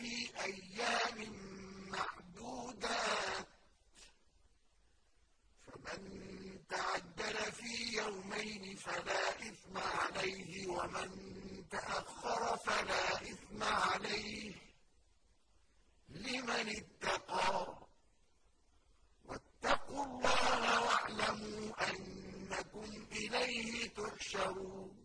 في أيام معدودات. فمن تعجل في يومين فلا إثم عليه ومن تأخر فلا إثم عليه. لمن اتقى واتقوا الله واعلموا أنكم إليه تحشرون.